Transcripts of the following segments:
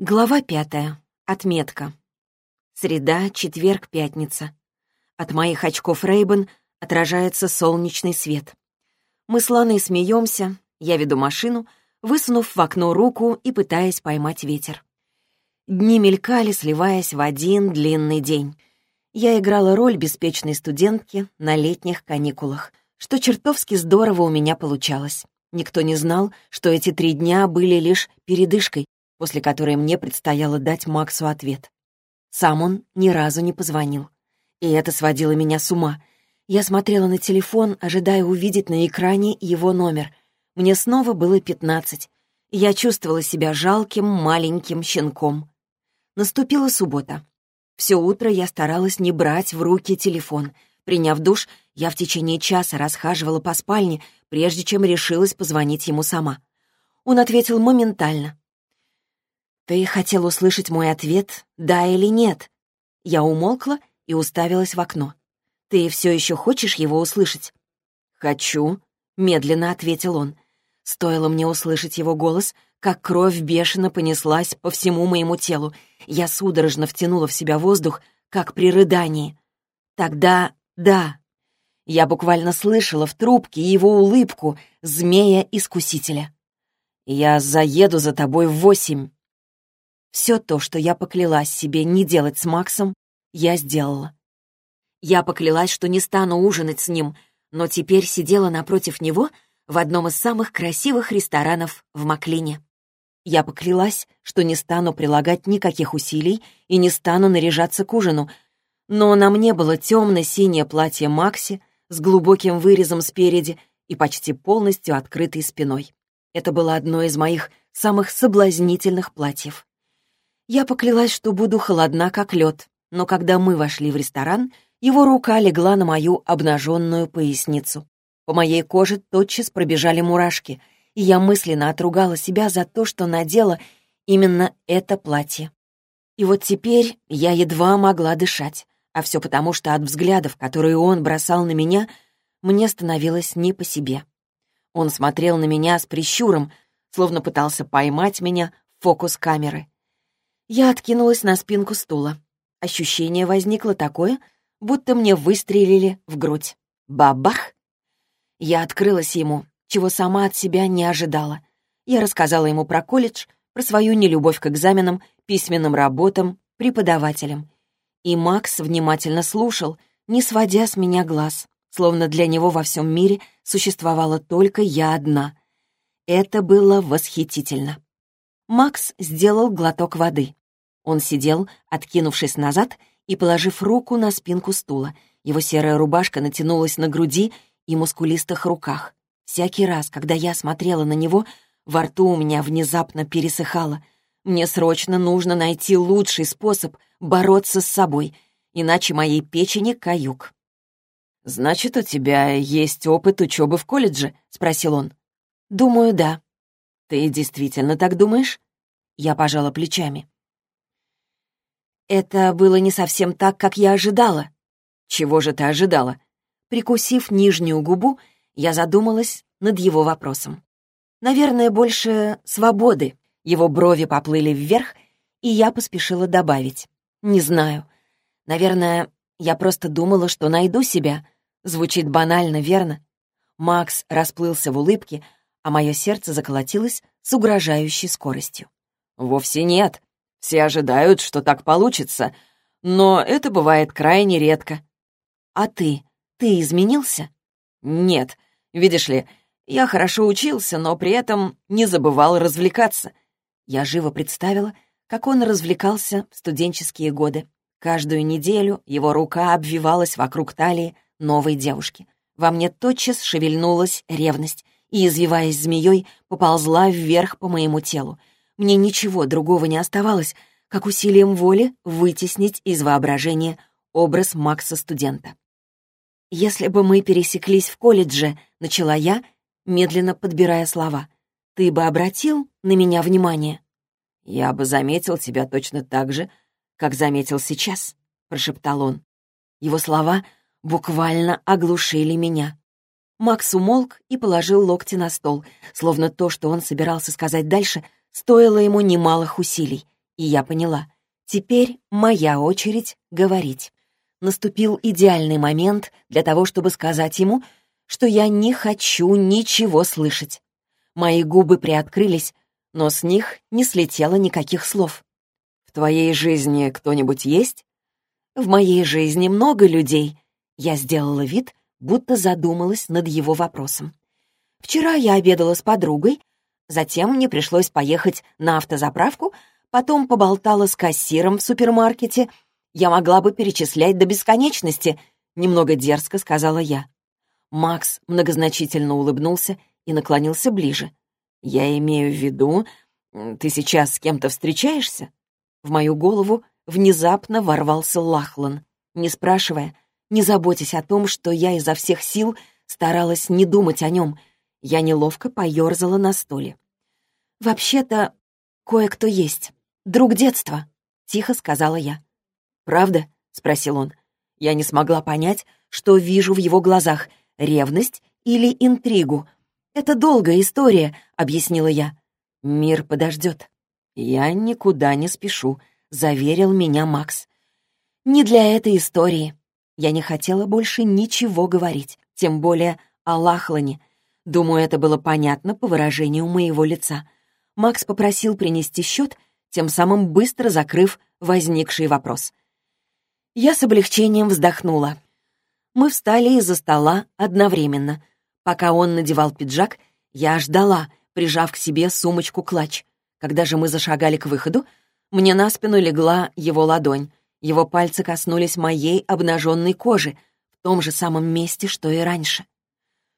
Глава пятая. Отметка. Среда, четверг, пятница. От моих очков Рейбен отражается солнечный свет. Мы с Ланой смеемся, я веду машину, высунув в окно руку и пытаясь поймать ветер. Дни мелькали, сливаясь в один длинный день. Я играла роль беспечной студентки на летних каникулах, что чертовски здорово у меня получалось. Никто не знал, что эти три дня были лишь передышкой, после которой мне предстояло дать Максу ответ. Сам он ни разу не позвонил. И это сводило меня с ума. Я смотрела на телефон, ожидая увидеть на экране его номер. Мне снова было пятнадцать. Я чувствовала себя жалким маленьким щенком. Наступила суббота. Все утро я старалась не брать в руки телефон. Приняв душ, я в течение часа расхаживала по спальне, прежде чем решилась позвонить ему сама. Он ответил моментально. «Ты хотел услышать мой ответ, да или нет?» Я умолкла и уставилась в окно. «Ты все еще хочешь его услышать?» «Хочу», — медленно ответил он. Стоило мне услышать его голос, как кровь бешено понеслась по всему моему телу. Я судорожно втянула в себя воздух, как при рыдании. Тогда да. Я буквально слышала в трубке его улыбку змея-искусителя. «Я заеду за тобой в восемь». Все то, что я поклялась себе не делать с Максом, я сделала. Я поклялась, что не стану ужинать с ним, но теперь сидела напротив него в одном из самых красивых ресторанов в Маклине. Я поклялась, что не стану прилагать никаких усилий и не стану наряжаться к ужину, но на мне было темно-синее платье Макси с глубоким вырезом спереди и почти полностью открытой спиной. Это было одно из моих самых соблазнительных платьев. Я поклялась, что буду холодна, как лед, но когда мы вошли в ресторан, его рука легла на мою обнаженную поясницу. По моей коже тотчас пробежали мурашки, и я мысленно отругала себя за то, что надела именно это платье. И вот теперь я едва могла дышать, а все потому, что от взглядов, которые он бросал на меня, мне становилось не по себе. Он смотрел на меня с прищуром, словно пытался поймать меня в фокус камеры. Я откинулась на спинку стула. Ощущение возникло такое, будто мне выстрелили в грудь. Бабах! Я открылась ему, чего сама от себя не ожидала. Я рассказала ему про колледж, про свою нелюбовь к экзаменам, письменным работам, преподавателям. И Макс внимательно слушал, не сводя с меня глаз, словно для него во всем мире существовала только я одна. Это было восхитительно. Макс сделал глоток воды. Он сидел, откинувшись назад и положив руку на спинку стула. Его серая рубашка натянулась на груди и мускулистых руках. Всякий раз, когда я смотрела на него, во рту у меня внезапно пересыхало. Мне срочно нужно найти лучший способ бороться с собой, иначе моей печени каюк. «Значит, у тебя есть опыт учебы в колледже?» — спросил он. «Думаю, да». «Ты действительно так думаешь?» Я пожала плечами. Это было не совсем так, как я ожидала. Чего же ты ожидала? Прикусив нижнюю губу, я задумалась над его вопросом. Наверное, больше свободы. Его брови поплыли вверх, и я поспешила добавить. Не знаю. Наверное, я просто думала, что найду себя. Звучит банально, верно? Макс расплылся в улыбке, а мое сердце заколотилось с угрожающей скоростью. «Вовсе нет. Все ожидают, что так получится, но это бывает крайне редко». «А ты? Ты изменился?» «Нет. Видишь ли, я хорошо учился, но при этом не забывал развлекаться». Я живо представила, как он развлекался в студенческие годы. Каждую неделю его рука обвивалась вокруг талии новой девушки. Во мне тотчас шевельнулась ревность и, извиваясь змеей, поползла вверх по моему телу. Мне ничего другого не оставалось, как усилием воли вытеснить из воображения образ Макса-студента. «Если бы мы пересеклись в колледже», — начала я, медленно подбирая слова, «ты бы обратил на меня внимание?» «Я бы заметил тебя точно так же, как заметил сейчас», — прошептал он. Его слова буквально оглушили меня. Макс умолк и положил локти на стол, словно то, что он собирался сказать дальше, стоило ему немалых усилий. И я поняла. Теперь моя очередь говорить. Наступил идеальный момент для того, чтобы сказать ему, что я не хочу ничего слышать. Мои губы приоткрылись, но с них не слетело никаких слов. «В твоей жизни кто-нибудь есть?» «В моей жизни много людей». Я сделала вид, будто задумалась над его вопросом. «Вчера я обедала с подругой, затем мне пришлось поехать на автозаправку, потом поболтала с кассиром в супермаркете. Я могла бы перечислять до бесконечности», — немного дерзко сказала я. Макс многозначительно улыбнулся и наклонился ближе. «Я имею в виду, ты сейчас с кем-то встречаешься?» В мою голову внезапно ворвался Лахлан. Не спрашивая, не заботясь о том, что я изо всех сил старалась не думать о нем, я неловко поерзала на стуле. «Вообще-то, кое-кто есть. Друг детства», — тихо сказала я. «Правда?» — спросил он. Я не смогла понять, что вижу в его глазах — ревность или интригу. «Это долгая история», — объяснила я. «Мир подождет». «Я никуда не спешу», — заверил меня Макс. «Не для этой истории». Я не хотела больше ничего говорить, тем более о Лахлане. Думаю, это было понятно по выражению моего лица. Макс попросил принести счет, тем самым быстро закрыв возникший вопрос. Я с облегчением вздохнула. Мы встали из-за стола одновременно. Пока он надевал пиджак, я ждала, прижав к себе сумочку-клатч. Когда же мы зашагали к выходу, мне на спину легла его ладонь. Его пальцы коснулись моей обнаженной кожи в том же самом месте, что и раньше.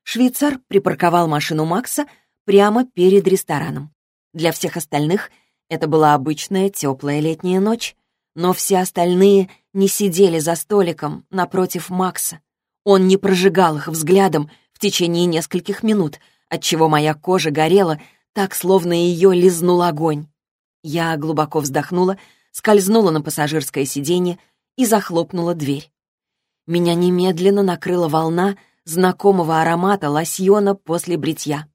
Швейцар припарковал машину Макса прямо перед рестораном. Для всех остальных это была обычная теплая летняя ночь, но все остальные не сидели за столиком напротив Макса. Он не прожигал их взглядом в течение нескольких минут, отчего моя кожа горела, так, словно ее лизнул огонь. Я глубоко вздохнула, скользнула на пассажирское сиденье и захлопнула дверь. Меня немедленно накрыла волна знакомого аромата лосьона после бритья.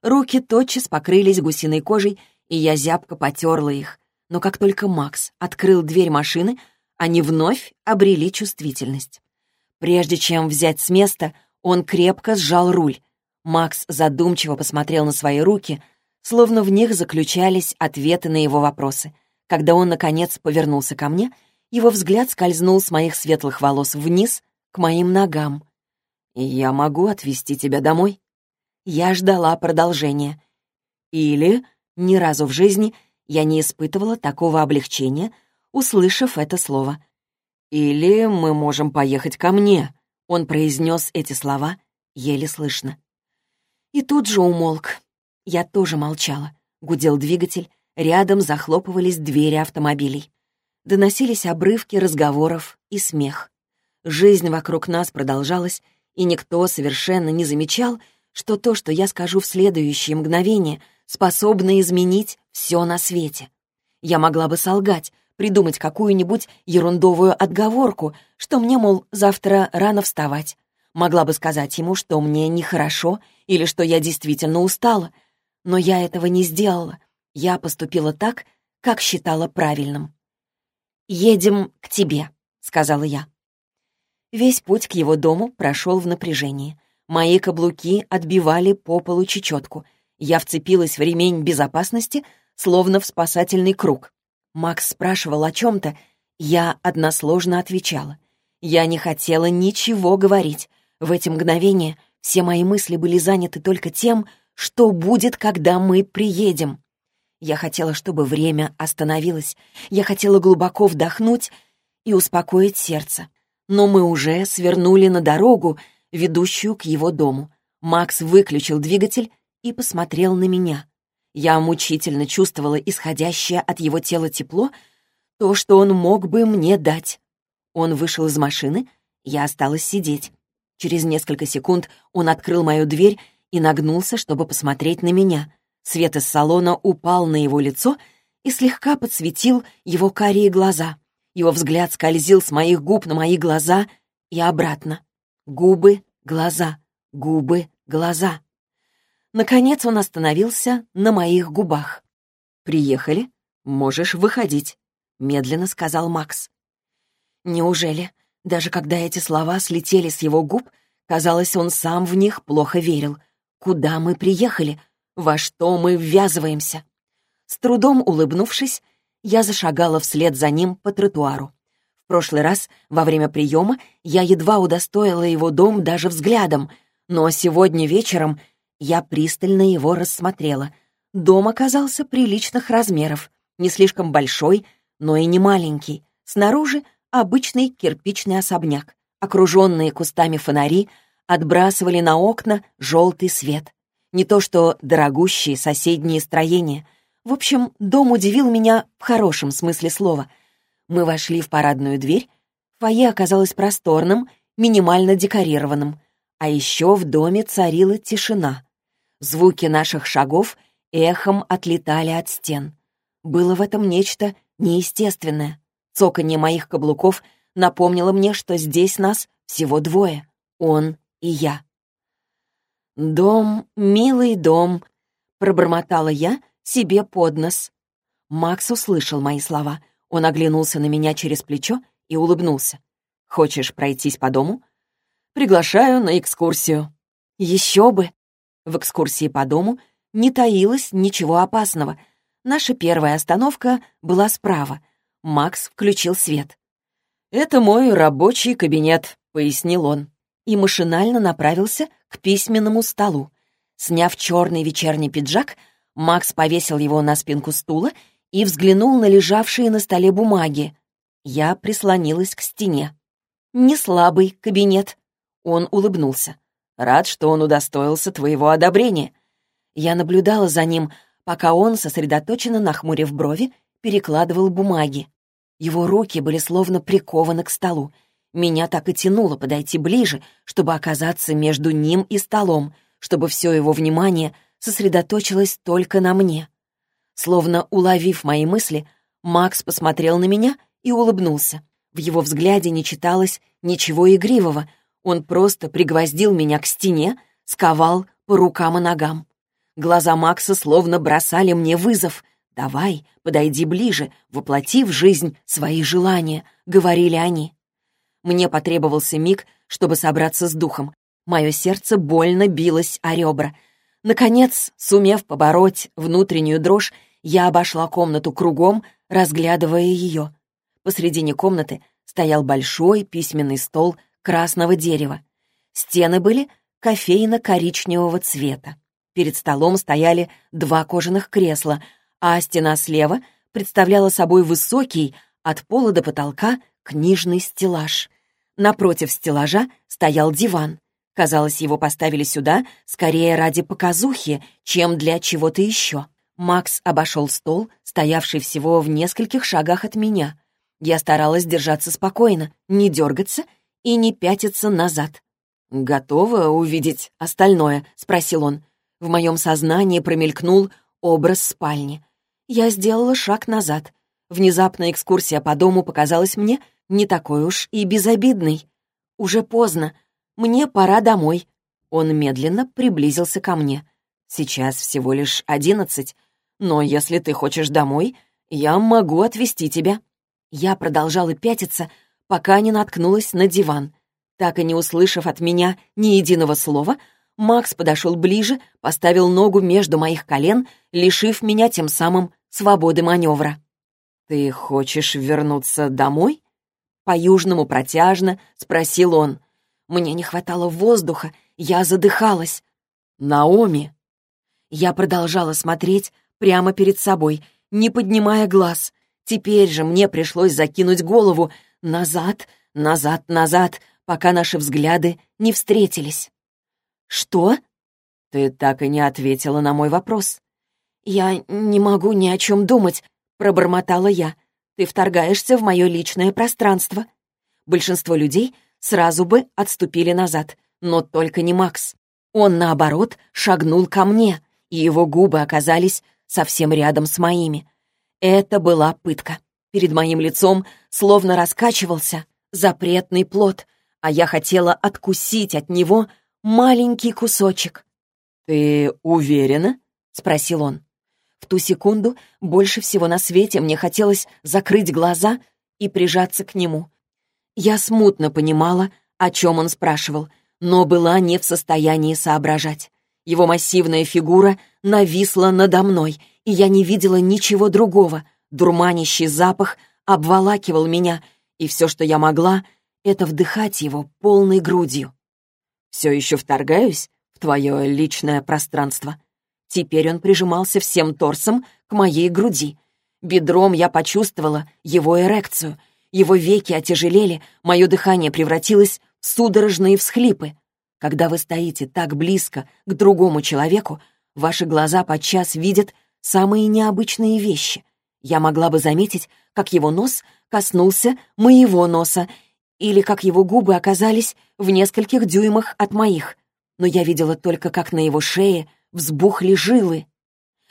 Руки тотчас покрылись гусиной кожей, и я зябко потерла их. Но как только Макс открыл дверь машины, они вновь обрели чувствительность. Прежде чем взять с места, он крепко сжал руль. Макс задумчиво посмотрел на свои руки, словно в них заключались ответы на его вопросы. Когда он, наконец, повернулся ко мне, его взгляд скользнул с моих светлых волос вниз к моим ногам. «Я могу отвезти тебя домой?» Я ждала продолжения. Или, ни разу в жизни, я не испытывала такого облегчения, услышав это слово. «Или мы можем поехать ко мне», — он произнес эти слова еле слышно. И тут же умолк. Я тоже молчала. Гудел двигатель, рядом захлопывались двери автомобилей. Доносились обрывки разговоров и смех. Жизнь вокруг нас продолжалась, и никто совершенно не замечал, что то, что я скажу в следующее мгновение, способно изменить все на свете. Я могла бы солгать, придумать какую-нибудь ерундовую отговорку, что мне, мол, завтра рано вставать. Могла бы сказать ему, что мне нехорошо или что я действительно устала. Но я этого не сделала. Я поступила так, как считала правильным. «Едем к тебе», — сказала я. Весь путь к его дому прошел в напряжении. Мои каблуки отбивали по полу чечетку. Я вцепилась в ремень безопасности, словно в спасательный круг. Макс спрашивал о чем-то, я односложно отвечала. Я не хотела ничего говорить. В эти мгновения все мои мысли были заняты только тем, что будет, когда мы приедем. Я хотела, чтобы время остановилось. Я хотела глубоко вдохнуть и успокоить сердце. Но мы уже свернули на дорогу, ведущую к его дому. Макс выключил двигатель и посмотрел на меня. Я мучительно чувствовала исходящее от его тела тепло, то, что он мог бы мне дать. Он вышел из машины, я осталась сидеть. Через несколько секунд он открыл мою дверь и нагнулся, чтобы посмотреть на меня. Свет из салона упал на его лицо и слегка подсветил его карие глаза. Его взгляд скользил с моих губ на мои глаза и обратно. Губы, глаза, губы, глаза. Наконец он остановился на моих губах. «Приехали?» «Можешь выходить», — медленно сказал Макс. Неужели, даже когда эти слова слетели с его губ, казалось, он сам в них плохо верил. Куда мы приехали? Во что мы ввязываемся? С трудом улыбнувшись, я зашагала вслед за ним по тротуару. В прошлый раз, во время приема, я едва удостоила его дом даже взглядом, но сегодня вечером я пристально его рассмотрела. Дом оказался приличных размеров, не слишком большой, но и не маленький. Снаружи обычный кирпичный особняк. Окруженные кустами фонари отбрасывали на окна желтый свет. Не то что дорогущие соседние строения. В общем, дом удивил меня в хорошем смысле слова. Мы вошли в парадную дверь. Фойе оказалось просторным, минимально декорированным. А еще в доме царила тишина. Звуки наших шагов эхом отлетали от стен. Было в этом нечто неестественное. Цоканье моих каблуков напомнило мне, что здесь нас всего двое — он и я. «Дом, милый дом», — пробормотала я себе под нос. Макс услышал мои слова. Он оглянулся на меня через плечо и улыбнулся. «Хочешь пройтись по дому?» «Приглашаю на экскурсию». «Еще бы!» В экскурсии по дому не таилось ничего опасного. Наша первая остановка была справа. Макс включил свет. «Это мой рабочий кабинет», — пояснил он и машинально направился к письменному столу. Сняв черный вечерний пиджак, Макс повесил его на спинку стула и взглянул на лежавшие на столе бумаги. Я прислонилась к стене. «Не слабый кабинет». Он улыбнулся. «Рад, что он удостоился твоего одобрения». Я наблюдала за ним, пока он, сосредоточенно нахмурив брови, перекладывал бумаги. Его руки были словно прикованы к столу. Меня так и тянуло подойти ближе, чтобы оказаться между ним и столом, чтобы все его внимание сосредоточилось только на мне. Словно уловив мои мысли, Макс посмотрел на меня и улыбнулся. В его взгляде не читалось ничего игривого. Он просто пригвоздил меня к стене, сковал по рукам и ногам. Глаза Макса словно бросали мне вызов. «Давай, подойди ближе, воплоти в жизнь свои желания», — говорили они. Мне потребовался миг, чтобы собраться с духом. Мое сердце больно билось о ребра. Наконец, сумев побороть внутреннюю дрожь, я обошла комнату кругом, разглядывая ее. Посредине комнаты стоял большой письменный стол красного дерева. Стены были кофейно-коричневого цвета. Перед столом стояли два кожаных кресла, а стена слева представляла собой высокий, от пола до потолка, книжный стеллаж. Напротив стеллажа стоял диван. Казалось, его поставили сюда скорее ради показухи, чем для чего-то еще. Макс обошел стол, стоявший всего в нескольких шагах от меня. Я старалась держаться спокойно, не дергаться и не пятиться назад. «Готова увидеть остальное?» — спросил он. В моем сознании промелькнул образ спальни. Я сделала шаг назад. Внезапная экскурсия по дому показалась мне не такой уж и безобидный. Уже поздно. Мне пора домой. Он медленно приблизился ко мне. Сейчас всего лишь одиннадцать, но если ты хочешь домой, я могу отвезти тебя. Я продолжала пятиться, пока не наткнулась на диван. Так и не услышав от меня ни единого слова, Макс подошел ближе, поставил ногу между моих колен, лишив меня тем самым свободы маневра. «Ты хочешь вернуться домой?» По-южному протяжно спросил он. Мне не хватало воздуха, я задыхалась. «Наоми!» Я продолжала смотреть прямо перед собой, не поднимая глаз. Теперь же мне пришлось закинуть голову назад, назад, назад, пока наши взгляды не встретились. «Что?» «Ты так и не ответила на мой вопрос». «Я не могу ни о чем думать», — пробормотала я. Ты вторгаешься в мое личное пространство. Большинство людей сразу бы отступили назад, но только не Макс. Он, наоборот, шагнул ко мне, и его губы оказались совсем рядом с моими. Это была пытка. Перед моим лицом словно раскачивался запретный плод, а я хотела откусить от него маленький кусочек. «Ты уверена?» — спросил он. В ту секунду больше всего на свете мне хотелось закрыть глаза и прижаться к нему. Я смутно понимала, о чем он спрашивал, но была не в состоянии соображать. Его массивная фигура нависла надо мной, и я не видела ничего другого. Дурманящий запах обволакивал меня, и все, что я могла, это вдыхать его полной грудью. «Все еще вторгаюсь в твое личное пространство?» Теперь он прижимался всем торсом к моей груди. Бедром я почувствовала его эрекцию. Его веки отяжелели, мое дыхание превратилось в судорожные всхлипы. Когда вы стоите так близко к другому человеку, ваши глаза подчас видят самые необычные вещи. Я могла бы заметить, как его нос коснулся моего носа, или как его губы оказались в нескольких дюймах от моих. Но я видела только, как на его шее взбухли жилы,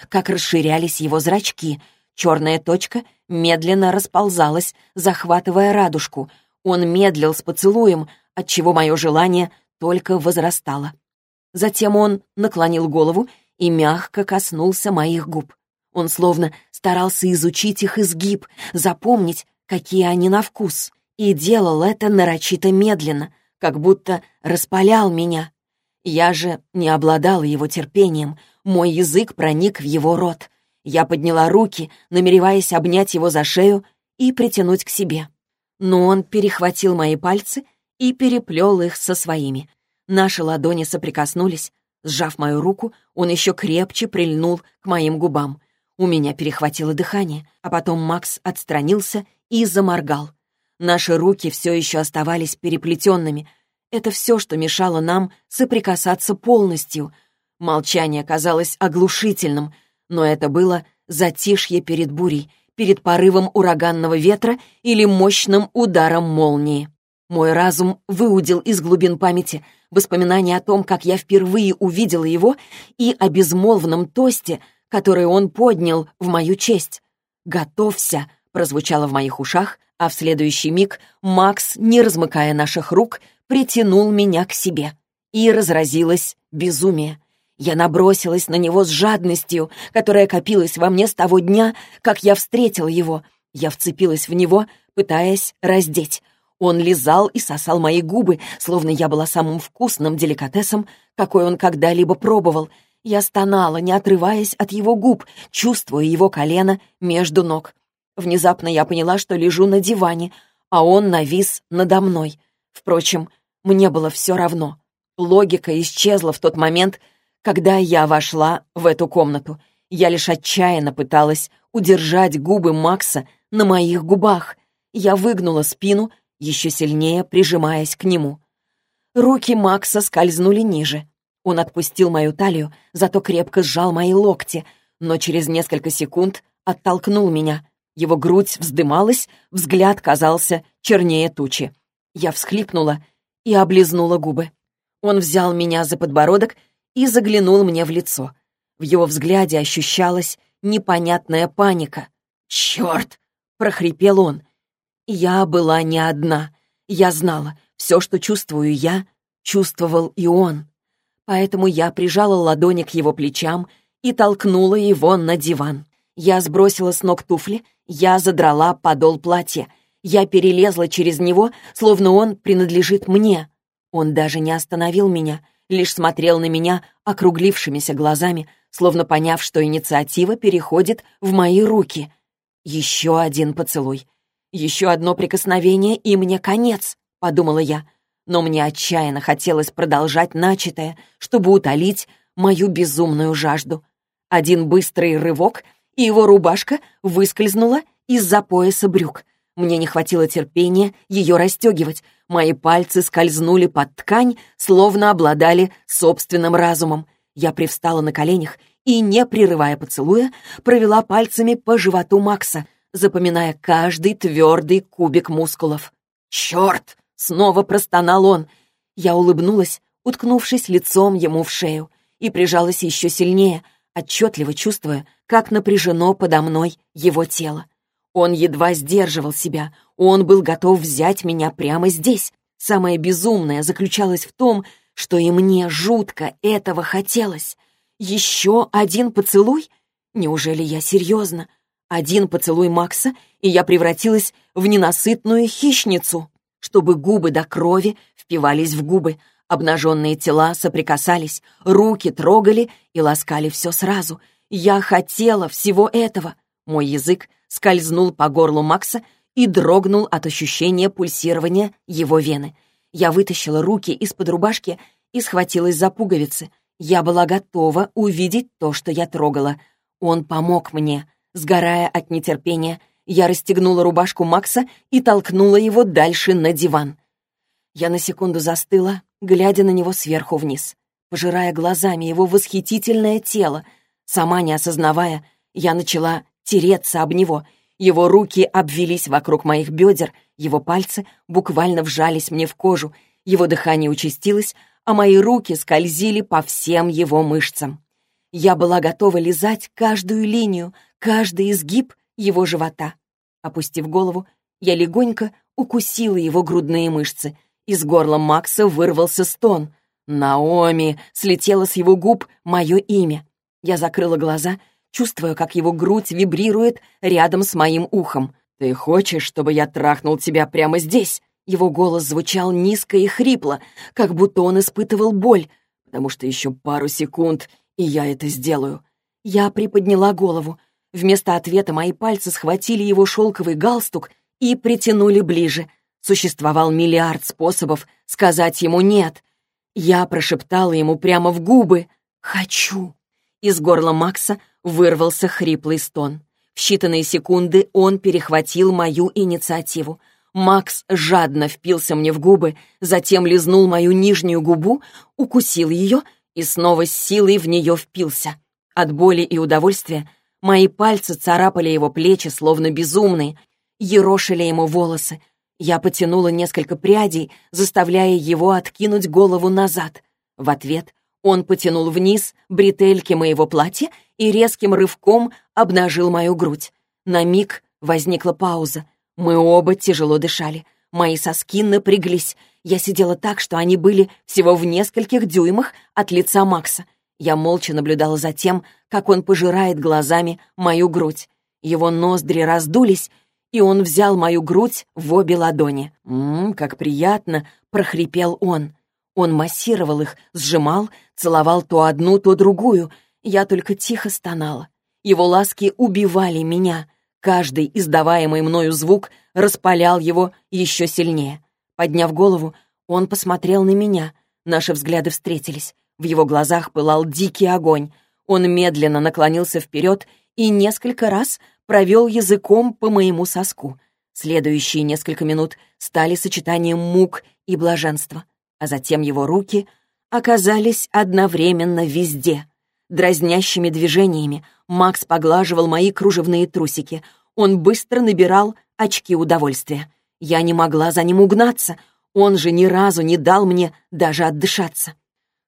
как расширялись его зрачки. Черная точка медленно расползалась, захватывая радужку. Он медлил с поцелуем, отчего мое желание только возрастало. Затем он наклонил голову и мягко коснулся моих губ. Он словно старался изучить их изгиб, запомнить, какие они на вкус, и делал это нарочито медленно, как будто распалял меня. Я же не обладала его терпением, мой язык проник в его рот. Я подняла руки, намереваясь обнять его за шею и притянуть к себе. Но он перехватил мои пальцы и переплел их со своими. Наши ладони соприкоснулись. Сжав мою руку, он еще крепче прильнул к моим губам. У меня перехватило дыхание, а потом Макс отстранился и заморгал. Наши руки все еще оставались переплетенными — это все, что мешало нам соприкасаться полностью. Молчание казалось оглушительным, но это было затишье перед бурей, перед порывом ураганного ветра или мощным ударом молнии. Мой разум выудил из глубин памяти воспоминания о том, как я впервые увидела его, и о безмолвном тосте, который он поднял в мою честь. «Готовься!» прозвучало в моих ушах, а в следующий миг Макс, не размыкая наших рук, притянул меня к себе. И разразилось безумие. Я набросилась на него с жадностью, которая копилась во мне с того дня, как я встретила его. Я вцепилась в него, пытаясь раздеть. Он лизал и сосал мои губы, словно я была самым вкусным деликатесом, какой он когда-либо пробовал. Я стонала, не отрываясь от его губ, чувствуя его колено между ног. Внезапно я поняла, что лежу на диване, а он навис надо мной. Впрочем, мне было все равно. Логика исчезла в тот момент, когда я вошла в эту комнату. Я лишь отчаянно пыталась удержать губы Макса на моих губах. Я выгнула спину, еще сильнее прижимаясь к нему. Руки Макса скользнули ниже. Он отпустил мою талию, зато крепко сжал мои локти, но через несколько секунд оттолкнул меня — его грудь вздымалась, взгляд казался чернее тучи. Я всхлипнула и облизнула губы. Он взял меня за подбородок и заглянул мне в лицо. В его взгляде ощущалась непонятная паника. «Черт!» — прохрипел он. Я была не одна. Я знала, все, что чувствую я, чувствовал и он. Поэтому я прижала ладони к его плечам и толкнула его на диван. Я сбросила с ног туфли я задрала подол платья. Я перелезла через него, словно он принадлежит мне. Он даже не остановил меня, лишь смотрел на меня округлившимися глазами, словно поняв, что инициатива переходит в мои руки. Еще один поцелуй. Еще одно прикосновение, и мне конец, подумала я. Но мне отчаянно хотелось продолжать начатое, чтобы утолить мою безумную жажду. Один быстрый рывок, и его рубашка выскользнула из-за пояса брюк. Мне не хватило терпения ее расстегивать. Мои пальцы скользнули под ткань, словно обладали собственным разумом. Я привстала на коленях и, не прерывая поцелуя, провела пальцами по животу Макса, запоминая каждый твердый кубик мускулов. «Черт!» — снова простонал он. Я улыбнулась, уткнувшись лицом ему в шею, и прижалась еще сильнее, отчетливо чувствуя, как напряжено подо мной его тело. Он едва сдерживал себя, он был готов взять меня прямо здесь. Самое безумное заключалось в том, что и мне жутко этого хотелось. Еще один поцелуй? Неужели я серьезно? Один поцелуй Макса, и я превратилась в ненасытную хищницу, чтобы губы до крови впивались в губы, обнаженные тела соприкасались, руки трогали и ласкали все сразу. Я хотела всего этого. Мой язык скользнул по горлу Макса и дрогнул от ощущения пульсирования его вены. Я вытащила руки из-под рубашки и схватилась за пуговицы. Я была готова увидеть то, что я трогала. Он помог мне. Сгорая от нетерпения, я расстегнула рубашку Макса и толкнула его дальше на диван. Я на секунду застыла, глядя на него сверху вниз, пожирая глазами его восхитительное тело. Сама не осознавая, я начала тереться об него. Его руки обвелись вокруг моих бедер, его пальцы буквально вжались мне в кожу, его дыхание участилось, а мои руки скользили по всем его мышцам. Я была готова лизать каждую линию, каждый изгиб его живота. Опустив голову, я легонько укусила его грудные мышцы. Из горла Макса вырвался стон. «Наоми!» — слетело с его губ мое имя. Я закрыла глаза, чувствуя, как его грудь вибрирует рядом с моим ухом. «Ты хочешь, чтобы я трахнул тебя прямо здесь?» Его голос звучал низко и хрипло, как будто он испытывал боль, потому что еще пару секунд, и я это сделаю. Я приподняла голову. Вместо ответа мои пальцы схватили его шелковый галстук и притянули ближе. Существовал миллиард способов сказать ему «нет». Я прошептала ему прямо в губы «хочу». Из горла Макса вырвался хриплый стон. В считанные секунды он перехватил мою инициативу. Макс жадно впился мне в губы, затем лизнул мою нижнюю губу, укусил ее и снова с силой в нее впился. От боли и удовольствия мои пальцы царапали его плечи, словно безумные, ерошили ему волосы. Я потянула несколько прядей, заставляя его откинуть голову назад. В ответ он потянул вниз бретельки моего платья и резким рывком обнажил мою грудь. На миг возникла пауза. Мы оба тяжело дышали. Мои соски напряглись. Я сидела так, что они были всего в нескольких дюймах от лица Макса. Я молча наблюдала за тем, как он пожирает глазами мою грудь. Его ноздри раздулись, и он взял мою грудь в обе ладони. «Ммм, как приятно!» — прохрипел он. Он массировал их, сжимал, целовал то одну, то другую. Я только тихо стонала. Его ласки убивали меня. Каждый издаваемый мною звук распалял его еще сильнее. Подняв голову, он посмотрел на меня. Наши взгляды встретились. В его глазах пылал дикий огонь. Он медленно наклонился вперед и несколько раз провел языком по моему соску. Следующие несколько минут стали сочетанием мук и блаженства, а затем его руки оказались одновременно везде. Дразнящими движениями Макс поглаживал мои кружевные трусики. Он быстро набирал очки удовольствия. Я не могла за ним угнаться. Он же ни разу не дал мне даже отдышаться.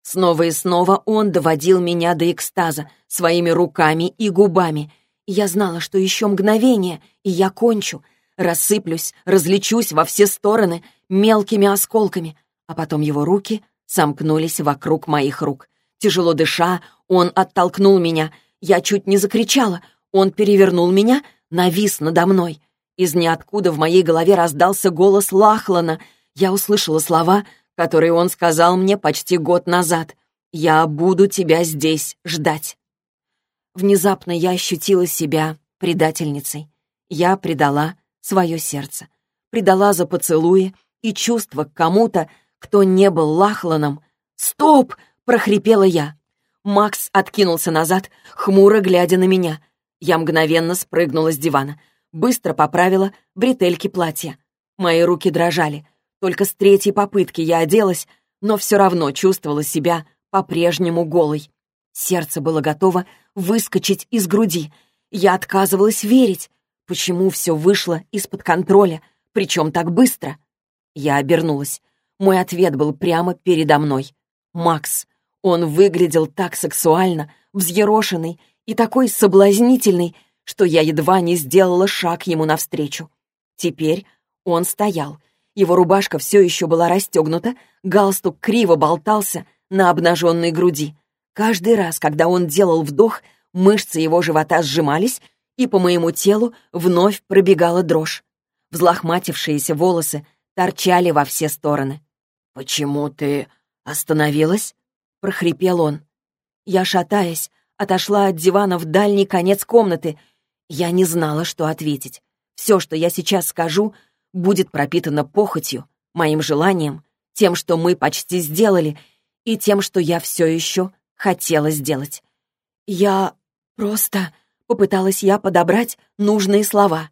Снова и снова он доводил меня до экстаза своими руками и губами. Я знала, что еще мгновение, и я кончу. Рассыплюсь, разлечусь во все стороны мелкими осколками. А потом его руки сомкнулись вокруг моих рук. Тяжело дыша, он оттолкнул меня. Я чуть не закричала. Он перевернул меня, навис надо мной. Из ниоткуда в моей голове раздался голос Лахлана. Я услышала слова, которые он сказал мне почти год назад. «Я буду тебя здесь ждать». Внезапно я ощутила себя предательницей. Я предала свое сердце. Предала за поцелуи и чувства к кому-то, кто не был Лахланом. «Стоп!» — прохрипела я. Макс откинулся назад, хмуро глядя на меня. Я мгновенно спрыгнула с дивана — быстро поправила бретельки платья. Мои руки дрожали. Только с третьей попытки я оделась, но все равно чувствовала себя по-прежнему голой. Сердце было готово выскочить из груди. Я отказывалась верить. Почему все вышло из-под контроля, причем так быстро? Я обернулась. Мой ответ был прямо передо мной. Макс. Он выглядел так сексуально, взъерошенный и такой соблазнительный, что я едва не сделала шаг ему навстречу. Теперь он стоял. Его рубашка все еще была расстегнута, галстук криво болтался на обнаженной груди. Каждый раз, когда он делал вдох, Мышцы его живота сжимались, и по моему телу вновь пробегала дрожь. Взлохматившиеся волосы торчали во все стороны. «Почему ты остановилась?» — прохрипел он. Я, шатаясь, отошла от дивана в дальний конец комнаты. Я не знала, что ответить. Все, что я сейчас скажу, будет пропитано похотью, моим желанием, тем, что мы почти сделали, и тем, что я все еще хотела сделать. Я просто попыталась я подобрать нужные слова.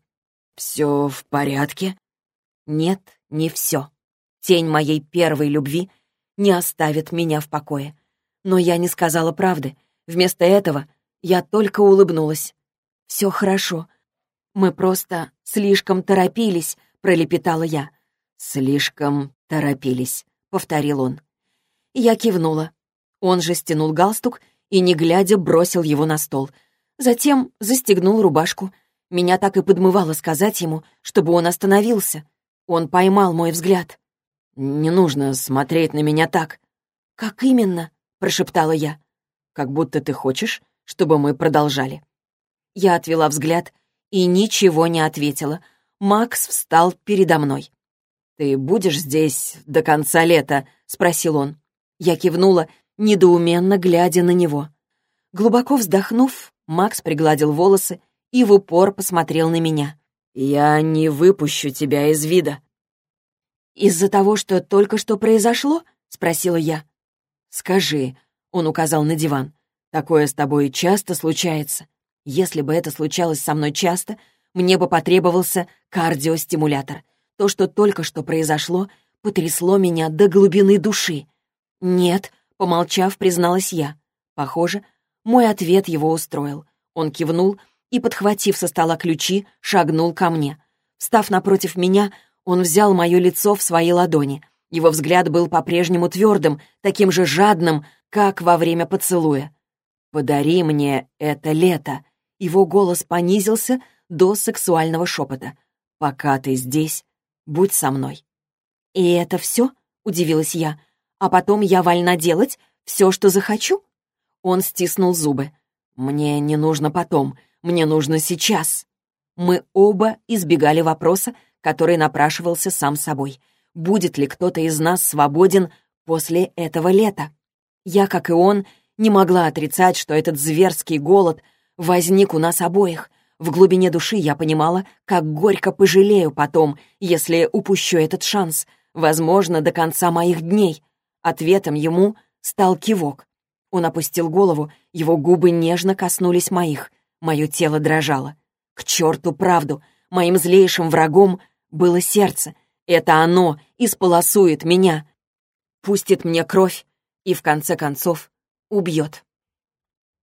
«Все в порядке?» «Нет, не все. Тень моей первой любви не оставит меня в покое. Но я не сказала правды. Вместо этого я только улыбнулась. «Все хорошо. Мы просто слишком торопились», — пролепетала я. «Слишком торопились», — повторил он. Я кивнула. Он же стянул галстук и, не глядя, бросил его на стол. Затем застегнул рубашку. Меня так и подмывало сказать ему, чтобы он остановился. Он поймал мой взгляд. «Не нужно смотреть на меня так». «Как именно?» — прошептала я. «Как будто ты хочешь, чтобы мы продолжали». Я отвела взгляд и ничего не ответила. Макс встал передо мной. «Ты будешь здесь до конца лета?» — спросил он. Я кивнула, недоуменно глядя на него. Глубоко вздохнув, Макс пригладил волосы и в упор посмотрел на меня. «Я не выпущу тебя из вида». «Из-за того, что только что произошло?» — спросила я. «Скажи», — он указал на диван, — «такое с тобой часто случается. Если бы это случалось со мной часто, мне бы потребовался кардиостимулятор. То, что только что произошло, потрясло меня до глубины души. «Нет», — помолчав, призналась я. Похоже, мой ответ его устроил. Он кивнул и, подхватив со стола ключи, шагнул ко мне. Став напротив меня, он взял мое лицо в свои ладони. Его взгляд был по-прежнему твердым, таким же жадным, как во время поцелуя. «Подари мне это лето!» Его голос понизился до сексуального шепота. «Пока ты здесь, будь со мной». «И это все?» — удивилась я. «А потом я вольна делать все, что захочу?» Он стиснул зубы. «Мне не нужно потом, мне нужно сейчас». Мы оба избегали вопроса, который напрашивался сам собой. Будет ли кто-то из нас свободен после этого лета? Я, как и он, не могла отрицать, что этот зверский голод возник у нас обоих. В глубине души я понимала, как горько пожалею потом, если упущу этот шанс, возможно, до конца моих дней. Ответом ему стал кивок. Он опустил голову, его губы нежно коснулись моих. Мое тело дрожало. К черту правду! Моим злейшим врагом было сердце. Это оно исполосует меня, пустит мне кровь и, в конце концов, убьет.